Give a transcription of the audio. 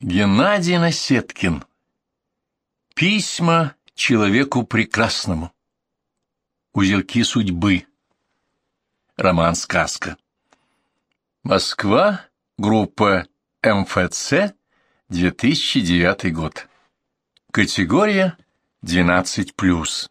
Геннадий Насеткин. Письма человеку прекрасному. Узелки судьбы. Роман-сказка. Москва. Группа МФЦ. 2009 год. Категория 12+.